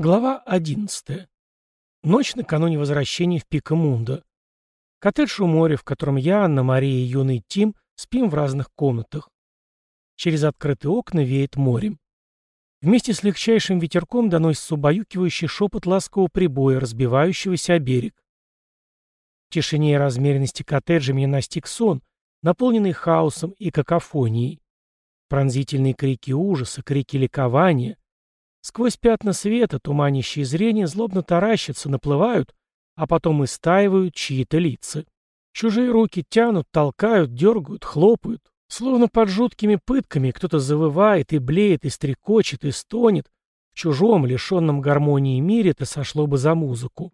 Глава 11. Ночь накануне возвращения в Пикамунда. Коттедж у моря, в котором я, Анна Мария и юный Тим спим в разных комнатах. Через открытые окна веет морем. Вместе с легчайшим ветерком доносится убаюкивающий шепот ласкового прибоя, разбивающегося о берег. В тишине и размеренности коттеджа меня настиг сон, наполненный хаосом и какофонией. Пронзительные крики ужаса, крики ликования — Сквозь пятна света, туманящие зрение, злобно таращатся, наплывают, а потом истаивают чьи-то лица. Чужие руки тянут, толкают, дергают, хлопают. Словно под жуткими пытками кто-то завывает и блеет, и стрекочет, и стонет. В чужом, лишенном гармонии мире это сошло бы за музыку.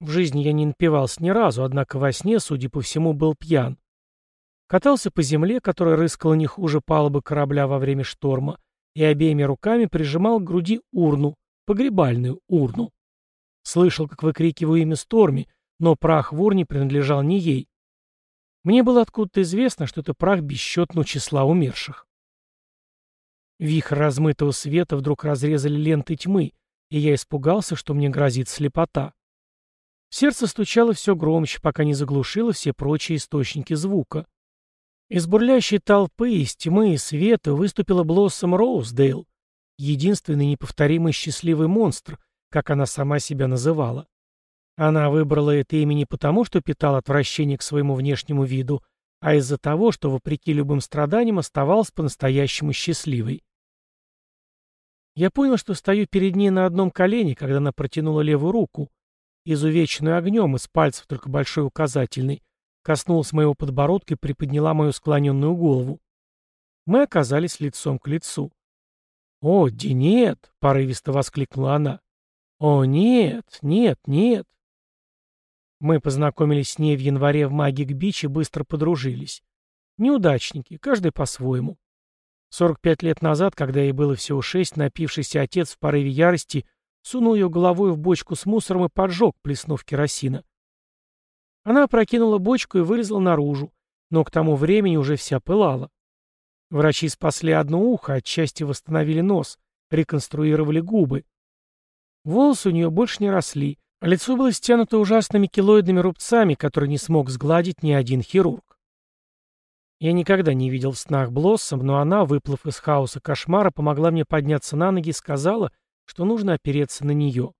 В жизни я не напивался ни разу, однако во сне, судя по всему, был пьян. Катался по земле, которая рыскала не хуже палубы корабля во время шторма, и обеими руками прижимал к груди урну, погребальную урну. Слышал, как выкрикиваю имя Сторми, но прах в урне принадлежал не ей. Мне было откуда-то известно, что это прах бесчетного числа умерших. Вихрь размытого света вдруг разрезали ленты тьмы, и я испугался, что мне грозит слепота. Сердце стучало все громче, пока не заглушило все прочие источники звука. Из бурлящей толпы, из тьмы и света выступила Блоссом Роуздейл, единственный неповторимый счастливый монстр, как она сама себя называла. Она выбрала это имя не потому, что питала отвращение к своему внешнему виду, а из-за того, что, вопреки любым страданиям, оставалась по-настоящему счастливой. Я понял, что стою перед ней на одном колене, когда она протянула левую руку, изувеченную огнем, из пальцев только большой указательный, Коснулась моего подбородка и приподняла мою склоненную голову. Мы оказались лицом к лицу. «О, Ди, нет!» — порывисто воскликнула она. «О, нет, нет, нет!» Мы познакомились с ней в январе в Магик-Бич и быстро подружились. Неудачники, каждый по-своему. 45 лет назад, когда ей было всего шесть, напившийся отец в порыве ярости сунул ее головой в бочку с мусором и поджег, плеснув керосина. Она опрокинула бочку и вылезла наружу, но к тому времени уже вся пылала. Врачи спасли одно ухо, отчасти восстановили нос, реконструировали губы. Волосы у нее больше не росли, а лицо было стянуто ужасными килоидными рубцами, которые не смог сгладить ни один хирург. Я никогда не видел в снах Блоссом, но она, выплыв из хаоса кошмара, помогла мне подняться на ноги и сказала, что нужно опереться на нее.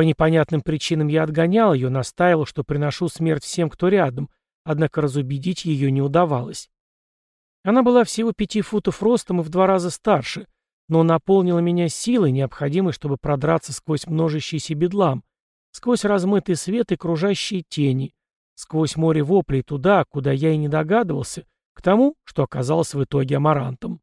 По непонятным причинам я отгонял ее, настаивал, что приношу смерть всем, кто рядом, однако разубедить ее не удавалось. Она была всего пяти футов ростом и в два раза старше, но наполнила меня силой, необходимой, чтобы продраться сквозь множащийся бедлам, сквозь размытый свет и кружащие тени, сквозь море воплей туда, куда я и не догадывался, к тому, что оказалось в итоге амарантом.